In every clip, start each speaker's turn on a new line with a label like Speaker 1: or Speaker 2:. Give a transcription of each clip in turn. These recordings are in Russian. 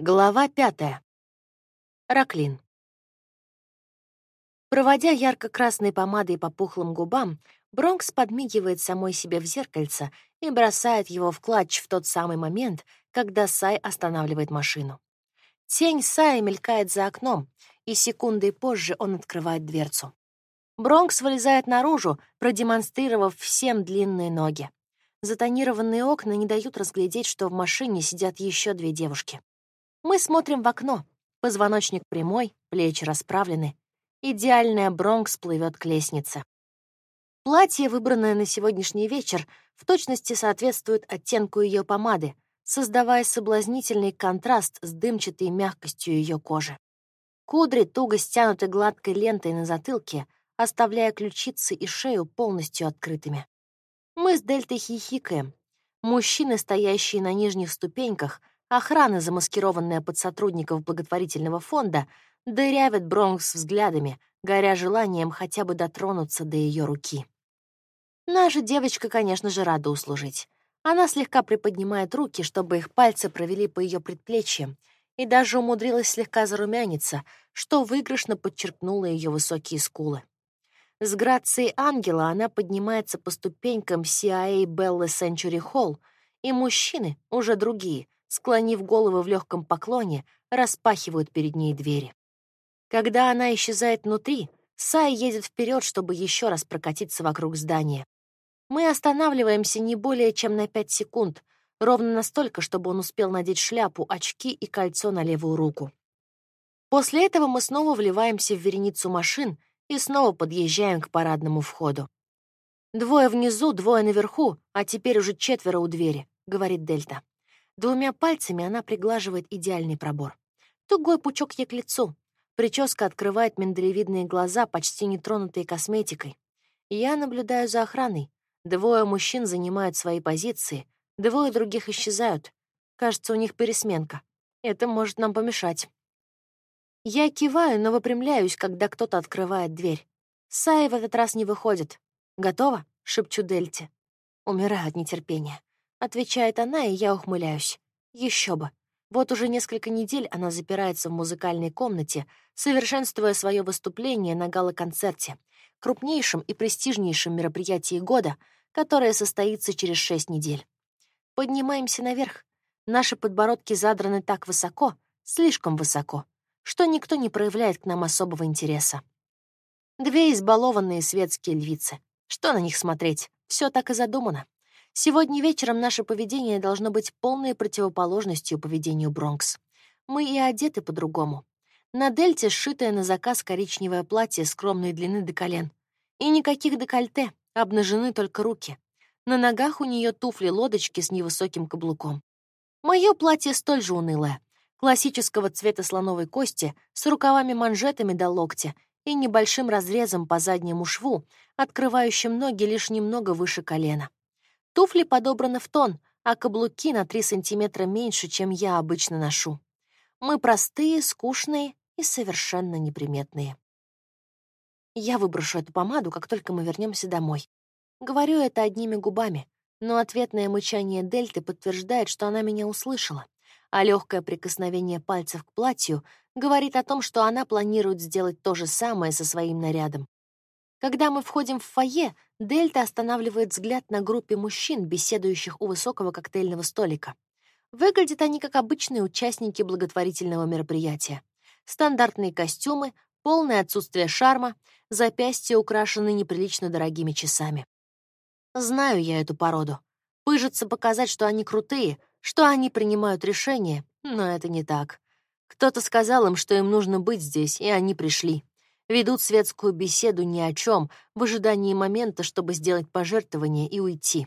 Speaker 1: Глава пятая. Раклин. Проводя ярко-красной помадой по пухлым губам, Бронкс подмигивает самой себе в зеркальце и бросает его в клатч в тот самый момент, когда Сай останавливает машину. Тень Сая мелькает за окном, и секундой позже он открывает дверцу. Бронкс вылезает наружу, продемонстрировав всем длинные ноги. Затонированные окна не дают разглядеть, что в машине сидят еще две девушки. Мы смотрим в окно. Позвоночник прямой, плечи расправлены. Идеальная Бронкс плывет к лестнице. Платье, выбранное на сегодняшний вечер, в точности соответствует оттенку ее помады, создавая соблазнительный контраст с дымчатой мягкостью ее кожи. Кудри туго стянуты гладкой лентой на затылке, оставляя ключицы и шею полностью открытыми. Мы с Дельтой хихикаем. Мужчины, стоящие на нижних ступеньках, Охрана, замаскированная под сотрудников благотворительного фонда, дырявит Бронкс взглядами, горя желанием хотя бы дотронуться до ее руки. Наша девочка, конечно же, рада услужить. Она слегка приподнимает руки, чтобы их пальцы провели по ее предплечьям, и даже умудрилась слегка зарумяниться, что выигрышно подчеркнуло ее высокие скулы. С грацией ангела она поднимается по ступенькам CIA Bella Century Hall, и мужчины, уже другие, склонив головы в легком поклоне, распахивают перед ней двери. Когда она исчезает внутри, Сай едет вперед, чтобы еще раз прокатиться вокруг здания. Мы останавливаемся не более чем на пять секунд, ровно настолько, чтобы он успел надеть шляпу, очки и кольцо на левую руку. После этого мы снова вливаемся в вереницу машин и снова подъезжаем к парадному входу. «Двое внизу, двое наверху, а теперь уже четверо у двери», — говорит Дельта. Двумя пальцами она приглаживает идеальный пробор. Тугой пучок ей к лицу. Прическа открывает миндалевидные глаза, почти не тронутые косметикой. Я наблюдаю за охраной. Двое мужчин занимают свои позиции, двое других исчезают. Кажется, у них пересменка. Это может нам помешать. Я киваю, но выпрямляюсь, когда кто-то открывает дверь. Сай в этот раз не выходит. «Готово?» — шепчу Дельте. Умираю от нетерпения. Отвечает она, и я ухмыляюсь. Еще бы. Вот уже несколько недель она запирается в музыкальной комнате, совершенствуя свое выступление на гала-концерте, крупнейшем и престижнейшем мероприятии года, которое состоится через шесть недель. Поднимаемся наверх. Наши подбородки задраны так высоко, слишком высоко, что никто не проявляет к нам особого интереса. Две избалованные светские львицы. Что на них смотреть? Все так и задумано. Сегодня вечером наше поведение должно быть полной противоположностью поведению Бронкс. Мы и одеты по-другому. На дельте сшитое на заказ коричневое платье скромной длины до колен. И никаких декольте, обнажены только руки. На ногах у нее туфли-лодочки с невысоким каблуком. Мое платье столь же унылое. Классического цвета слоновой кости, с рукавами-манжетами до локтя и небольшим разрезом по заднему шву, открывающим ноги лишь немного выше колена. Туфли подобраны в тон, а каблуки на 3 сантиметра меньше, чем я обычно ношу. Мы простые, скучные и совершенно неприметные. Я выброшу эту помаду, как только мы вернемся домой. Говорю это одними губами, но ответное мычание Дельты подтверждает, что она меня услышала, а легкое прикосновение пальцев к платью говорит о том, что она планирует сделать то же самое со своим нарядом. Когда мы входим в фойе, Дельта останавливает взгляд на группе мужчин, беседующих у высокого коктейльного столика. Выглядят они как обычные участники благотворительного мероприятия. Стандартные костюмы, полное отсутствие шарма, запястья украшены неприлично дорогими часами. Знаю я эту породу. Пыжится показать, что они крутые, что они принимают решения, но это не так. Кто-то сказал им, что им нужно быть здесь, и они пришли ведут светскую беседу ни о чем, в ожидании момента, чтобы сделать пожертвование и уйти.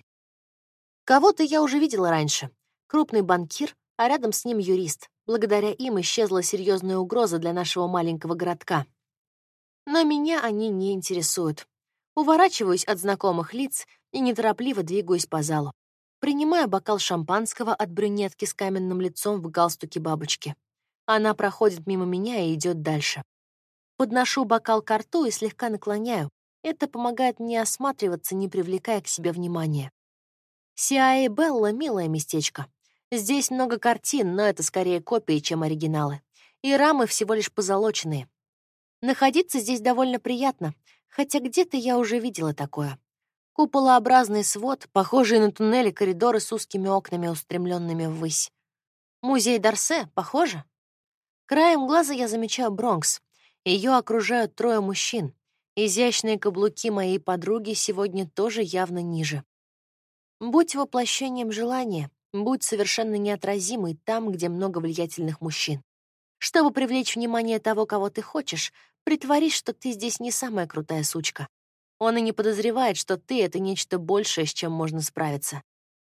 Speaker 1: Кого-то я уже видела раньше. Крупный банкир, а рядом с ним юрист. Благодаря им исчезла серьезная угроза для нашего маленького городка. Но меня они не интересуют. Уворачиваюсь от знакомых лиц и неторопливо двигаюсь по залу. Принимаю бокал шампанского от брюнетки с каменным лицом в галстуке бабочки. Она проходит мимо меня и идет дальше. Подношу бокал к рту и слегка наклоняю. Это помогает мне осматриваться, не привлекая к себе внимания. Сиа и Белла — милое местечко. Здесь много картин, но это скорее копии, чем оригиналы. И рамы всего лишь позолоченные. Находиться здесь довольно приятно, хотя где-то я уже видела такое. Куполообразный свод, похожий на туннели коридоры с узкими окнами, устремленными ввысь. Музей Дарсе, похоже? Краем глаза я замечаю Бронкс. Ее окружают трое мужчин. Изящные каблуки моей подруги сегодня тоже явно ниже. Будь воплощением желания, будь совершенно неотразимой там, где много влиятельных мужчин. Чтобы привлечь внимание того, кого ты хочешь, притворись, что ты здесь не самая крутая сучка. Он и не подозревает, что ты — это нечто большее, с чем можно справиться.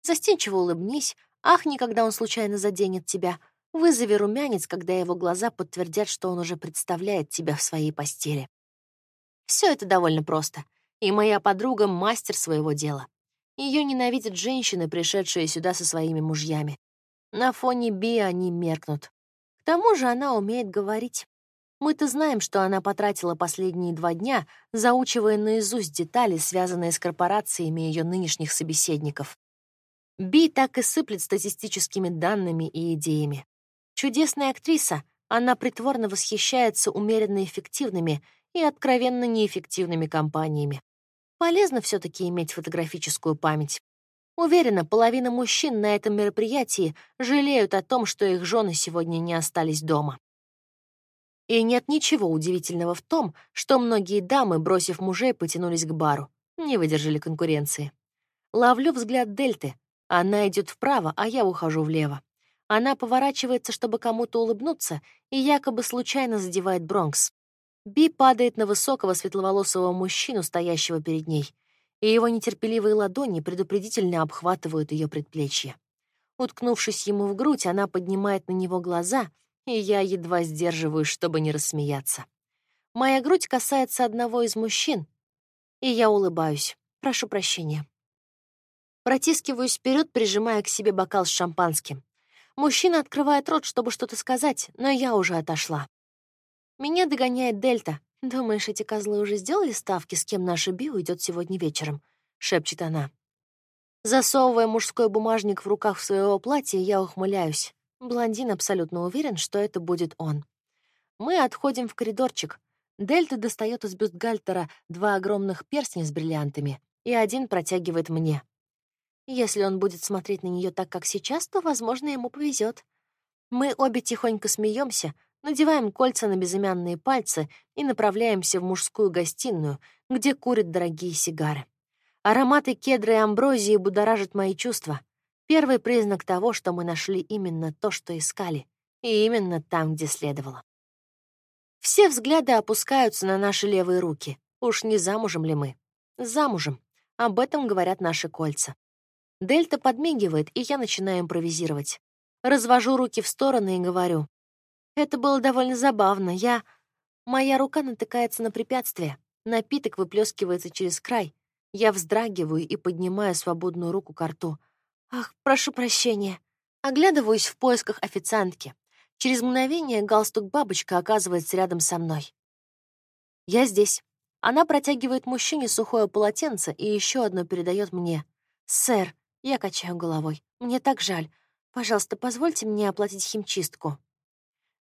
Speaker 1: Застенчиво улыбнись, ахни, когда он случайно заденет тебя, вызови румянец, когда его глаза подтвердят, что он уже представляет тебя в своей постели. Все это довольно просто, и моя подруга — мастер своего дела. Ее ненавидят женщины, пришедшие сюда со своими мужьями. На фоне Би они меркнут. К тому же она умеет говорить. Мы-то знаем, что она потратила последние два дня, заучивая наизусть детали, связанные с корпорациями ее нынешних собеседников. Би так и сыплет статистическими данными и идеями. Чудесная актриса, она притворно восхищается умеренно эффективными и откровенно неэффективными компаниями. Полезно все таки иметь фотографическую память. Уверена, половина мужчин на этом мероприятии жалеют о том, что их жены сегодня не остались дома. И нет ничего удивительного в том, что многие дамы, бросив мужей, потянулись к бару, не выдержали конкуренции. Ловлю взгляд Дельты. Она идет вправо, а я ухожу влево. Она поворачивается, чтобы кому-то улыбнуться, и якобы случайно задевает Бронкс. Би падает на высокого светловолосого мужчину, стоящего перед ней, и его нетерпеливые ладони предупредительно обхватывают ее предплечье. Уткнувшись ему в грудь, она поднимает на него глаза и я едва сдерживаюсь, чтобы не рассмеяться. Моя грудь касается одного из мужчин, и я улыбаюсь. Прошу прощения. Протискиваюсь вперед, прижимая к себе бокал с шампанским. Мужчина открывает рот, чтобы что-то сказать, но я уже отошла. Меня догоняет Дельта. «Думаешь, эти козлы уже сделали ставки, с кем наша Би уйдет сегодня вечером?» — шепчет она. Засовывая мужской бумажник в руках своего платья, я ухмыляюсь. Блондин абсолютно уверен, что это будет он. Мы отходим в коридорчик. Дельта достает из бюстгальтера два огромных перстня с бриллиантами, и один протягивает мне. Если он будет смотреть на нее так, как сейчас, то, возможно, ему повезет. Мы обе тихонько смеемся, надеваем кольца на безымянные пальцы и направляемся в мужскую гостиную, где курят дорогие сигары. Ароматы кедра и амброзии будоражат мои чувства. Первый признак того, что мы нашли именно то, что искали, и именно там, где следовало. Все взгляды опускаются на наши левые руки. Уж не замужем ли мы? Замужем. Об этом говорят наши кольца. Дельта подмигивает, и я начинаю импровизировать. Развожу руки в стороны и говорю. Это было довольно забавно. Я... Моя рука натыкается на препятствие. Напиток выплескивается через край. Я вздрагиваю и поднимаю свободную руку к рту — Ах, прошу прощения. Оглядываюсь в поисках официантки. Через мгновение галстук-бабочка оказывается рядом со мной. Я здесь. Она протягивает мужчине сухое полотенце и еще одно передает мне. «Сэр», — я качаю головой, — «мне так жаль. Пожалуйста, позвольте мне оплатить химчистку».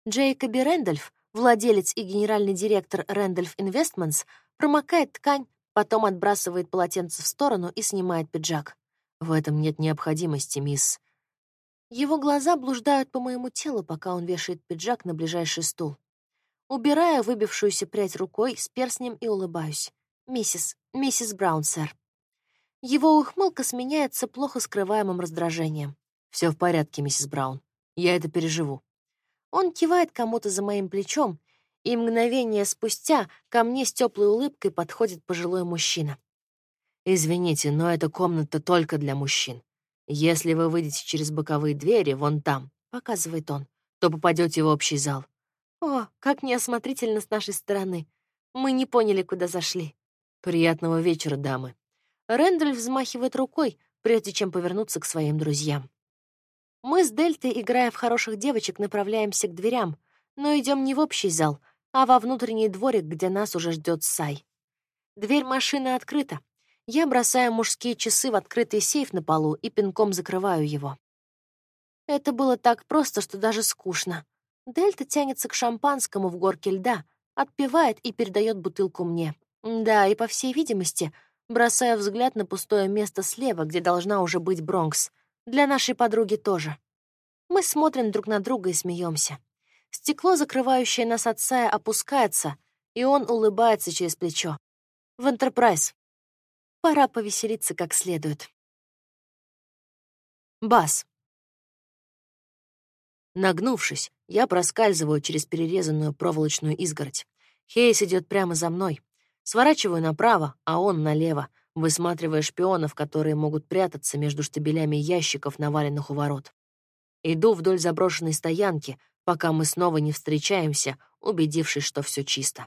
Speaker 1: Джейкоби Рэндольф, владелец и генеральный директор Рэндольф Investments, промокает ткань, потом отбрасывает полотенце в сторону и снимает пиджак. В этом нет необходимости, мисс. Его глаза блуждают по моему телу, пока он вешает пиджак на ближайший стул. Убираю выбившуюся прядь рукой с перстнем и улыбаюсь. «Миссис, миссис Браун, сэр». Его ухмылка сменяется плохо скрываемым раздражением. Все в порядке, миссис Браун. Я это переживу». Он кивает кому-то за моим плечом, и мгновение спустя ко мне с теплой улыбкой подходит пожилой мужчина. «Извините, но эта комната только для мужчин. Если вы выйдете через боковые двери, вон там, — показывает он, — то попадете в общий зал». «О, как неосмотрительно с нашей стороны. Мы не поняли, куда зашли». «Приятного вечера, дамы». Рэндальф взмахивает рукой, прежде чем повернуться к своим друзьям. Мы с Дельтой, играя в хороших девочек, направляемся к дверям, но идем не в общий зал, а во внутренний дворик, где нас уже ждет Сай. Дверь машины открыта, я бросаю мужские часы в открытый сейф на полу и пинком закрываю его. Это было так просто, что даже скучно. Дельта тянется к шампанскому в горке льда, отпивает и передает бутылку мне. Да, и по всей видимости, бросаю взгляд на пустое место слева, где должна уже быть Бронкс. Для нашей подруги тоже. Мы смотрим друг на друга и смеемся. Стекло, закрывающее нас от Сая, опускается, и он улыбается через плечо. В Энтерпрайз. Пора повеселиться как следует. Бас. Нагнувшись, я проскальзываю через перерезанную проволочную изгородь. Хейс идет прямо за мной. Сворачиваю направо, а он налево, высматривая шпионов, которые могут прятаться между штабелями ящиков, наваленных у ворот. Иду вдоль заброшенной стоянки, пока мы снова не встречаемся, убедившись, что все чисто.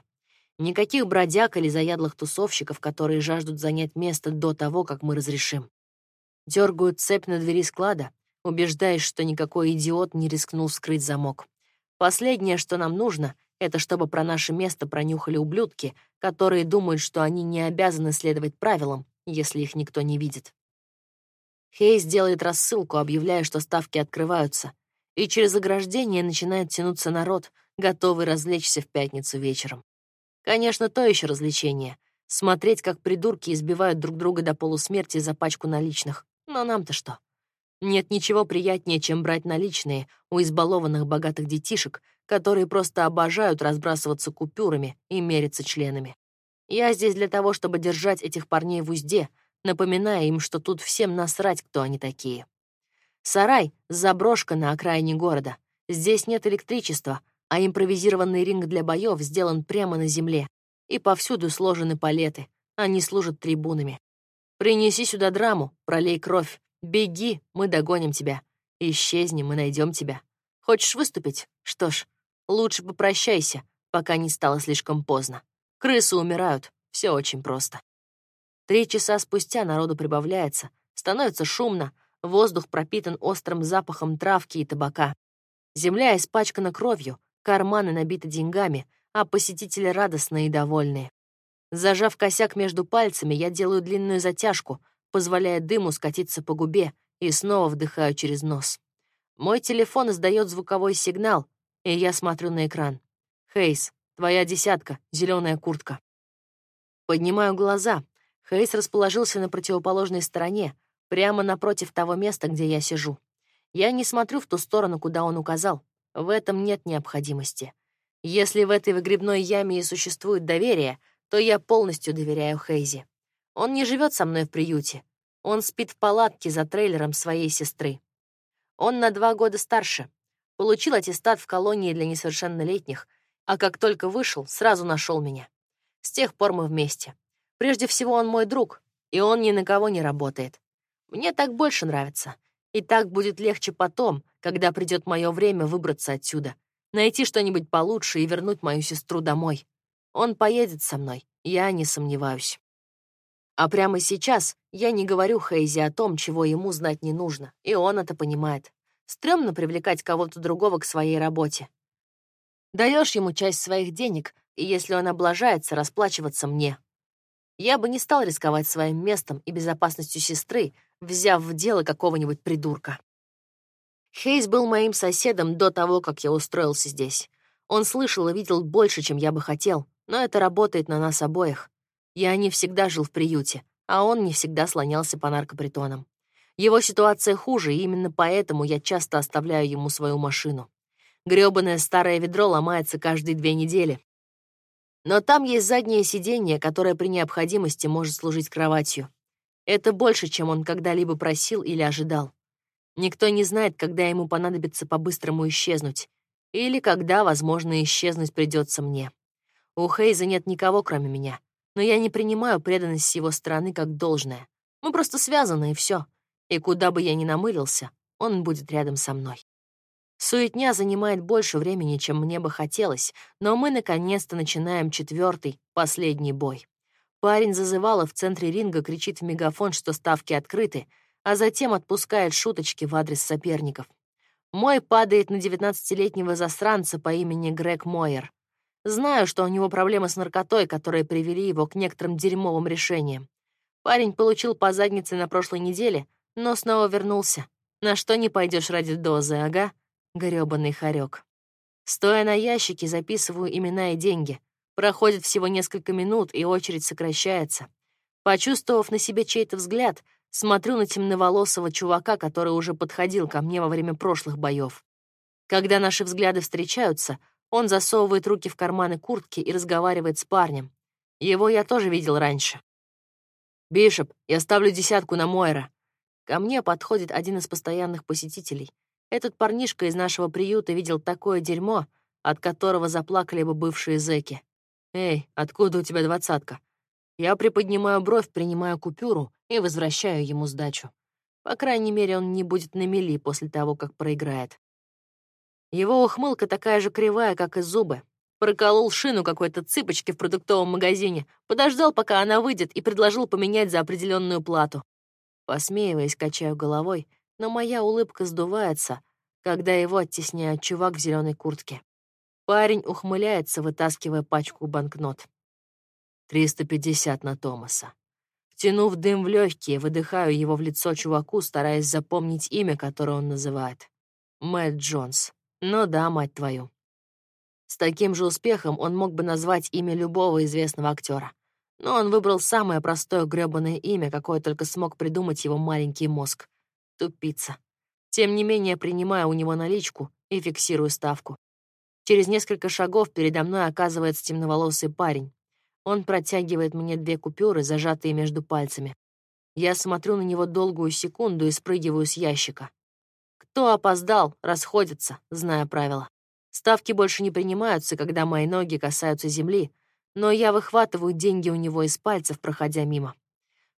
Speaker 1: Никаких бродяг или заядлых тусовщиков, которые жаждут занять место до того, как мы разрешим. Дергают цепь на двери склада, убеждаясь, что никакой идиот не рискнул вскрыть замок. Последнее, что нам нужно, это чтобы про наше место пронюхали ублюдки, которые думают, что они не обязаны следовать правилам, если их никто не видит. Хейс делает рассылку, объявляя, что ставки открываются, и через ограждение начинает тянуться народ, готовый развлечься в пятницу вечером. Конечно, то еще развлечение — смотреть, как придурки избивают друг друга до полусмерти за пачку наличных. Но нам-то что? Нет ничего приятнее, чем брать наличные у избалованных богатых детишек, которые просто обожают разбрасываться купюрами и мериться членами. Я здесь для того, чтобы держать этих парней в узде, напоминая им, что тут всем насрать, кто они такие. Сарай — заброшка на окраине города. Здесь нет электричества, а импровизированный ринг для боев сделан прямо на земле, и повсюду сложены палеты, они служат трибунами. Принеси сюда драму, пролей кровь, беги, мы догоним тебя, исчезни, мы найдем тебя. Хочешь выступить? Что ж, лучше попрощайся, пока не стало слишком поздно. Крысы умирают, все очень просто. Три часа спустя народу прибавляется, становится шумно, воздух пропитан острым запахом травки и табака. Земля испачкана кровью, карманы набиты деньгами, а посетители радостные и довольные. Зажав косяк между пальцами, я делаю длинную затяжку, позволяя дыму скатиться по губе, и снова вдыхаю через нос. Мой телефон издает звуковой сигнал, и я смотрю на экран. «Хейс, твоя десятка, зеленая куртка». Поднимаю глаза. Хейс расположился на противоположной стороне, прямо напротив того места, где я сижу. Я не смотрю в ту сторону, куда он указал. В этом нет необходимости. Если в этой выгребной яме и существует доверие, то я полностью доверяю Хейзи. Он не живет со мной в приюте. Он спит в палатке за трейлером своей сестры. Он на два года старше. Получил аттестат в колонии для несовершеннолетних, а как только вышел, сразу нашел меня. С тех пор мы вместе. Прежде всего, он мой друг, и он ни на кого не работает. Мне так больше нравится. И так будет легче потом, когда придет мое время выбраться отсюда, найти что-нибудь получше и вернуть мою сестру домой. Он поедет со мной, я не сомневаюсь. А прямо сейчас я не говорю Хейзи о том, чего ему знать не нужно, и он это понимает. Стремно привлекать кого-то другого к своей работе. Даешь ему часть своих денег, и если он облажается, расплачиваться мне. Я бы не стал рисковать своим местом и безопасностью сестры, взяв в дело какого-нибудь придурка. Хейс был моим соседом до того, как я устроился здесь. Он слышал и видел больше, чем я бы хотел, но это работает на нас обоих. Я не всегда жил в приюте, а он не всегда слонялся по наркопритонам. Его ситуация хуже, и именно поэтому я часто оставляю ему свою машину. Грёбаное старое ведро ломается каждые две недели. Но там есть заднее сиденье, которое при необходимости может служить кроватью. Это больше, чем он когда-либо просил или ожидал. Никто не знает, когда ему понадобится по-быстрому исчезнуть, или когда, возможно, исчезнуть придется мне. У Хейза нет никого, кроме меня, но я не принимаю преданность с его стороны как должное. Мы просто связаны, и все. И куда бы я ни намылился, он будет рядом со мной. Суетня занимает больше времени, чем мне бы хотелось, но мы наконец-то начинаем четвертый, последний бой. Парень зазывала в центре ринга, кричит в мегафон, что ставки открыты, а затем отпускает шуточки в адрес соперников. Мой падает на 19-летнего засранца по имени Грег Мойер. Знаю, что у него проблемы с наркотой, которые привели его к некоторым дерьмовым решениям. Парень получил по заднице на прошлой неделе, но снова вернулся. На что не пойдешь ради дозы, ага? Грёбаный хорек. Стоя на ящике, записываю имена и деньги. Проходит всего несколько минут, и очередь сокращается. Почувствовав на себе чей-то взгляд, смотрю на темноволосого чувака, который уже подходил ко мне во время прошлых боев. Когда наши взгляды встречаются, он засовывает руки в карманы куртки и разговаривает с парнем. Его я тоже видел раньше. «Бишоп, я ставлю десятку на Мойра». Ко мне подходит один из постоянных посетителей. Этот парнишка из нашего приюта видел такое дерьмо, от которого заплакали бы бывшие зэки. «Эй, откуда у тебя двадцатка?» Я приподнимаю бровь, принимаю купюру и возвращаю ему сдачу. По крайней мере, он не будет на мели после того, как проиграет. Его ухмылка такая же кривая, как и зубы. Проколол шину какой-то цыпочки в продуктовом магазине, подождал, пока она выйдет, и предложил поменять за определенную плату. Посмеиваясь, качаю головой, но моя улыбка сдувается, когда его оттесняет чувак в зеленой куртке. Парень ухмыляется, вытаскивая пачку банкнот. 350 на Томаса. Втянув дым в легкие, выдыхаю его в лицо чуваку, стараясь запомнить имя, которое он называет. Мэтт Джонс. Ну да, мать твою. С таким же успехом он мог бы назвать имя любого известного актера. Но он выбрал самое простое грёбаное имя, какое только смог придумать его маленький мозг. Тупица. Тем не менее, принимаю у него наличку и фиксирую ставку. Через несколько шагов передо мной оказывается темноволосый парень. Он протягивает мне две купюры, зажатые между пальцами. Я смотрю на него долгую секунду и спрыгиваю с ящика. Кто опоздал, расходится, зная правила. Ставки больше не принимаются, когда мои ноги касаются земли, но я выхватываю деньги у него из пальцев, проходя мимо.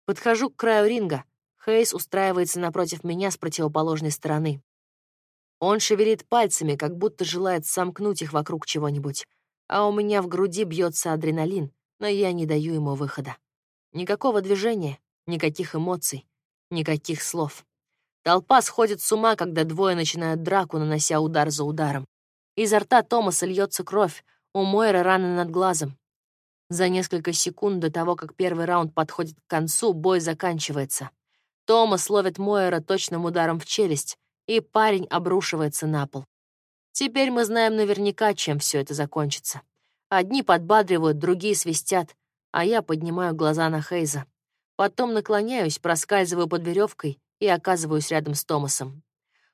Speaker 1: Подхожу к краю ринга. Хейс устраивается напротив меня с противоположной стороны. Он шевелит пальцами, как будто желает сомкнуть их вокруг чего-нибудь, а у меня в груди бьется адреналин, но я не даю ему выхода. Никакого движения, никаких эмоций, никаких слов. Толпа сходит с ума, когда двое начинают драку, нанося удар за ударом. Изо рта Томаса льется кровь, у Мойра раны над глазом. За несколько секунд до того, как первый раунд подходит к концу, бой заканчивается. Томас ловит Мойера точным ударом в челюсть, и парень обрушивается на пол. Теперь мы знаем наверняка, чем все это закончится. Одни подбадривают, другие свистят, а я поднимаю глаза на Хейза. Потом наклоняюсь, проскальзываю под веревкой и оказываюсь рядом с Томасом.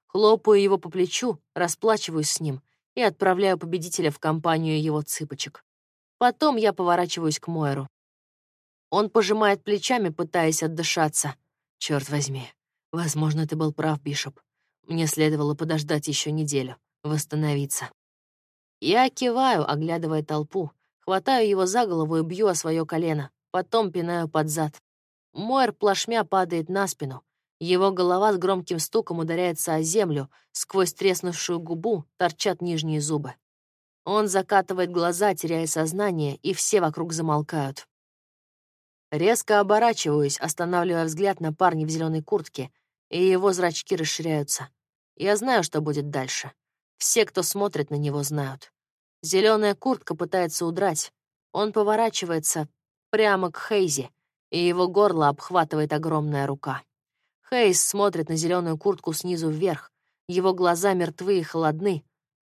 Speaker 1: Хлопаю его по плечу, расплачиваюсь с ним и отправляю победителя в компанию его цыпочек. Потом я поворачиваюсь к Мойеру. Он пожимает плечами, пытаясь отдышаться. Черт возьми, возможно, ты был прав, Бишоп. Мне следовало подождать еще неделю, восстановиться. Я киваю, оглядывая толпу, хватаю его за голову и бью о свое колено, потом пинаю под зад. Мойер плашмя падает на спину. Его голова с громким стуком ударяется о землю, сквозь треснувшую губу торчат нижние зубы. Он закатывает глаза, теряя сознание, и все вокруг замолкают. Резко оборачиваюсь, останавливая взгляд на парня в зеленой куртке, и его зрачки расширяются. Я знаю, что будет дальше. Все, кто смотрит на него, знают. Зеленая куртка пытается удрать. Он поворачивается прямо к Хейзи, и его горло обхватывает огромная рука. Хейз смотрит на зеленую куртку снизу вверх. Его глаза мертвы и холодны.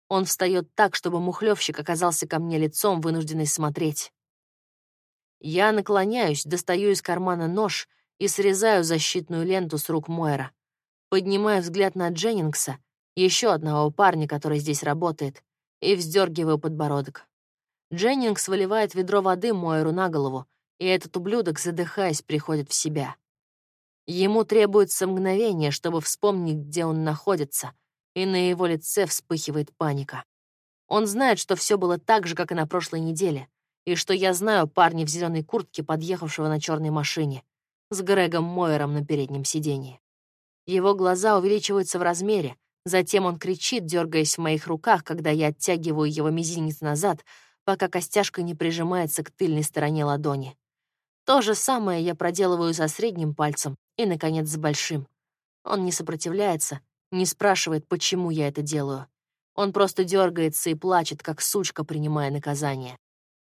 Speaker 1: Он встает так, чтобы мухлевщик оказался ко мне лицом, вынужденный смотреть. Я наклоняюсь, достаю из кармана нож и срезаю защитную ленту с рук Мойера. Поднимаю взгляд на Дженнингса, еще одного парня, который здесь работает, и вздергиваю подбородок. Дженнингс выливает ведро воды Мойеру на голову, и этот ублюдок, задыхаясь, приходит в себя. Ему требуется мгновение, чтобы вспомнить, где он находится, и на его лице вспыхивает паника. Он знает, что все было так же, как и на прошлой неделе, и что я знаю парня в зеленой куртке, подъехавшего на черной машине, с Грегом Мойером на переднем сидении. Его глаза увеличиваются в размере, затем он кричит, дергаясь в моих руках, когда я оттягиваю его мизинец назад, пока костяшка не прижимается к тыльной стороне ладони. То же самое я проделываю со средним пальцем и, наконец, с большим. Он не сопротивляется, не спрашивает, почему я это делаю. Он просто дергается и плачет, как сучка, принимая наказание.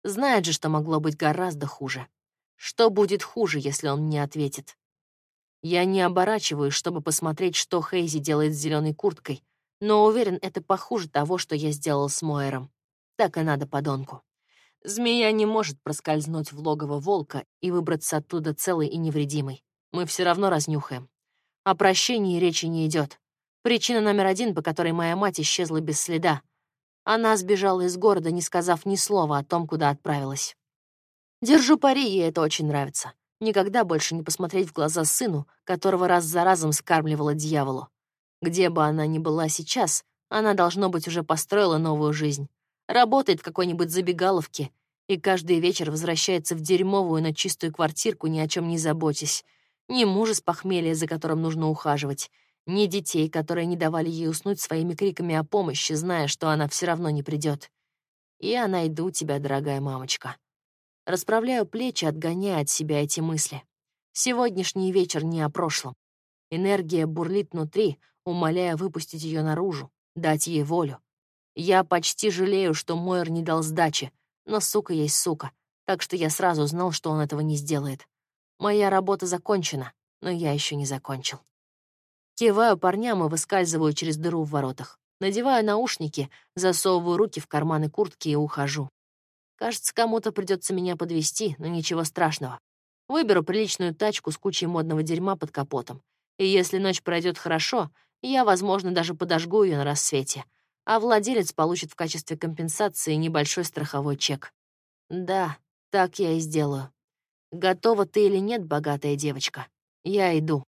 Speaker 1: Знает же, что могло быть гораздо хуже. Что будет хуже, если он не ответит? Я не оборачиваюсь, чтобы посмотреть, что Хейзи делает с зеленой курткой, но уверен, это похуже того, что я сделал с Мойером. Так и надо подонку. Змея не может проскользнуть в логово волка и выбраться оттуда целой и невредимой. Мы все равно разнюхаем. О прощении речи не идет. Причина номер один, по которой моя мать исчезла без следа. Она сбежала из города, не сказав ни слова о том, куда отправилась. Держу пари, ей это очень нравится. Никогда больше не посмотреть в глаза сыну, которого раз за разом скармливала дьяволу. Где бы она ни была сейчас, она, должно быть, уже построила новую жизнь. Работает в какой-нибудь забегаловке и каждый вечер возвращается в дерьмовую, но чистую квартирку, ни о чем не заботясь. Ни мужа с похмелья, за которым нужно ухаживать, ни детей, которые не давали ей уснуть своими криками о помощи, зная, что она все равно не придет. Я найду тебя, дорогая мамочка. Расправляю плечи, отгоняя от себя эти мысли. Сегодняшний вечер не о прошлом. Энергия бурлит внутри, умоляя выпустить ее наружу, дать ей волю. Я почти жалею, что Мойер не дал сдачи, но сука есть сука, так что я сразу знал, что он этого не сделает. Моя работа закончена, но я еще не закончил. Киваю парням и выскальзываю через дыру в воротах. Надеваю наушники, засовываю руки в карманы куртки и ухожу. Кажется, кому-то придется меня подвести, но ничего страшного. Выберу приличную тачку с кучей модного дерьма под капотом. И если ночь пройдет хорошо, я, возможно, даже подожгу ее на рассвете. А владелец получит в качестве компенсации небольшой страховой чек. Да, так я и сделаю. Готова ты или нет, богатая девочка? Я иду.